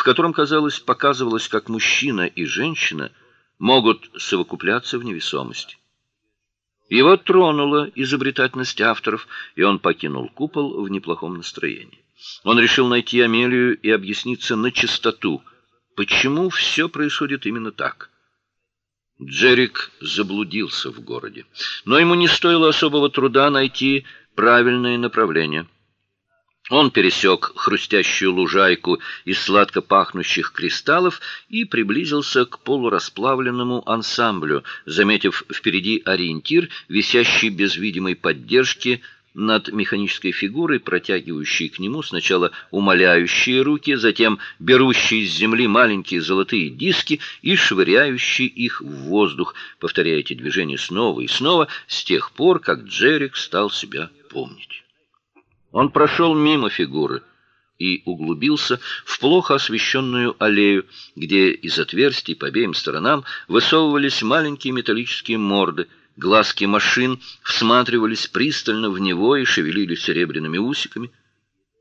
в котором, казалось, показывалось, как мужчина и женщина могут совокупляться в невесомости. Его тронула изобретательность авторов, и он покинул купол в неплохом настроении. Он решил найти Амелию и объясниться на чистоту, почему все происходит именно так. Джерик заблудился в городе, но ему не стоило особого труда найти правильное направление. Он пересек хрустящую лужайку из сладко пахнущих кристаллов и приблизился к полурасплавленному ансамблю, заметив впереди ориентир, висящий без видимой поддержки над механической фигурой, протягивающей к нему сначала умоляющие руки, затем берущие с земли маленькие золотые диски и швыряющие их в воздух, повторяя эти движения снова и снова с тех пор, как Джерик стал себя помнить. Он прошел мимо фигуры и углубился в плохо освещенную аллею, где из отверстий по обеим сторонам высовывались маленькие металлические морды. Глазки машин всматривались пристально в него и шевелились серебряными усиками.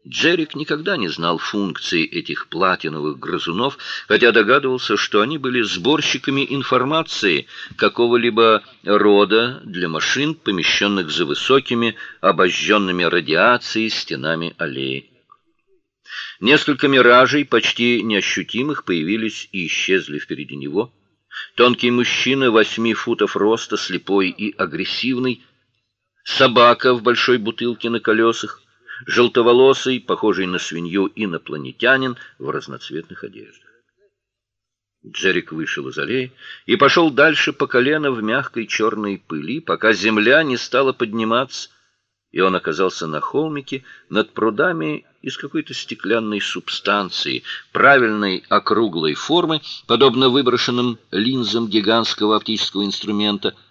Джерик никогда не знал функции этих платиновых грызунов, хотя догадывался, что они были сборщиками информации какого-либо рода для машин, помещенных за высокими, обожженными радиацией стенами аллеи. Несколько миражей, почти неощутимых, появились и исчезли впереди него. Тонкий мужчина восьми футов роста, слепой и агрессивный, собака в большой бутылке на колесах, желтоволосый, похожий на свинью инопланетянин в разноцветных одеждах. Джерик вышел из аллеи и пошел дальше по колено в мягкой черной пыли, пока земля не стала подниматься, и он оказался на холмике над прудами из какой-то стеклянной субстанции, правильной округлой формы, подобно выброшенным линзам гигантского оптического инструмента —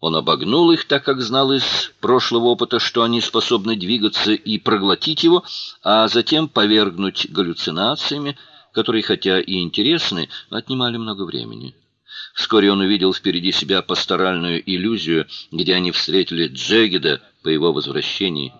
он обогнул их, так как знал из прошлого опыта, что они способны двигаться и проглотить его, а затем повергнуть галлюцинациями, которые, хотя и интересны, отнимали много времени. Вскоре он увидел впереди себя пасторальную иллюзию, где они встретили Джегеда по его возвращении.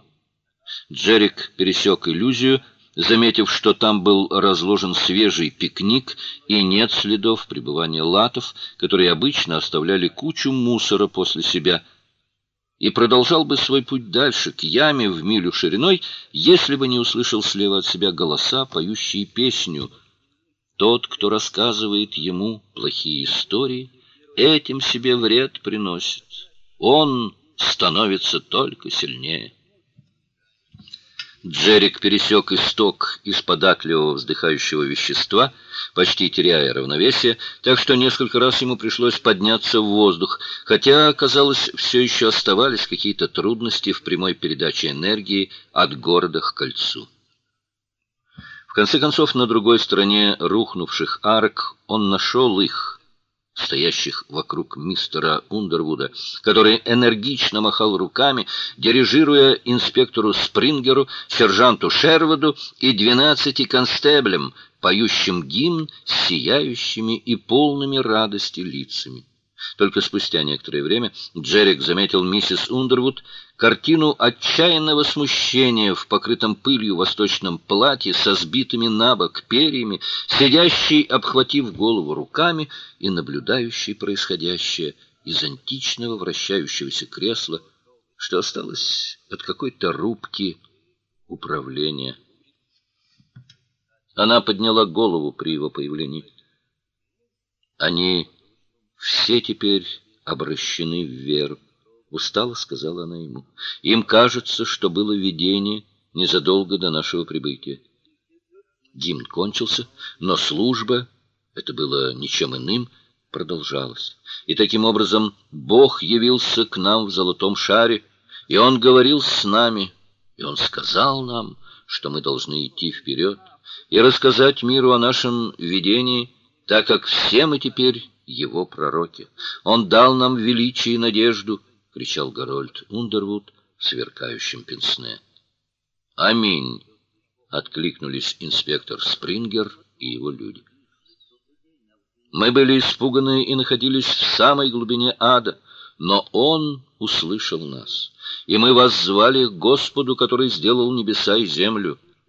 Джерик пересек иллюзию, заметив, что там был разложен свежий пикник и нет следов пребывания латов, которые обычно оставляли кучу мусора после себя, и продолжал бы свой путь дальше, к яме в милю шириной, если бы не услышал слева от себя голоса, поющие песню «Тот, кто рассказывает ему плохие истории, этим себе вред приносит. Он становится только сильнее». Джерик пересек исток из податливого вздыхающего вещества, почти теряя равновесие, так что несколько раз ему пришлось подняться в воздух, хотя, казалось, все еще оставались какие-то трудности в прямой передаче энергии от города к кольцу. В конце концов, на другой стороне рухнувших арк он нашел их, стоящих вокруг мистера Ундервуда, который энергично махал руками, дирижируя инспектору Спрингеру, сержанту Шервуду и двенадцати констеблям, поющим гимн с сияющими и полными радости лицами. Только спустя некоторое время Джерик заметил миссис Ундервуд картину отчаянного смущения в покрытом пылью восточном платье со сбитыми на бок перьями, сидящей, обхватив голову руками и наблюдающей происходящее из античного вращающегося кресла, что осталось от какой-то рубки управления. Она подняла голову при его появлении. Они все теперь обращены вверх, устало сказала она ему. Им кажется, что было видение незадолго до нашего прибытия. Гимн кончился, но служба, это было ничем иным, продолжалась. И таким образом Бог явился к нам в золотом шаре, и он говорил с нами, и он сказал нам, что мы должны идти вперед и рассказать миру о нашем видении, так как все мы теперь его пророки. Он дал нам величие и надежду, кричал Гарольд Ундервуд сверкающим пенсне. Аминь, откликнулись инспектор Спрингер и его люди. Мы были испуганы и находились в самой глубине ада, но он услышал нас, и мы воззвали к Господу, который сделал небеса и землю.